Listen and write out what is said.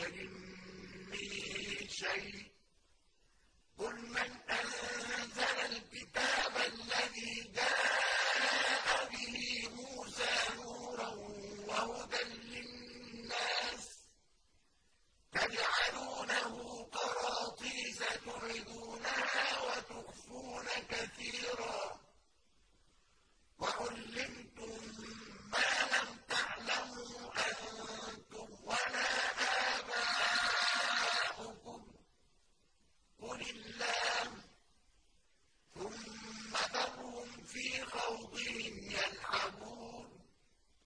بشر من شيء. قل من أنزل الكتاب الذي جاء به موسى نورا وهدى للناس تجعلونه قراطيس تعدونها Amen.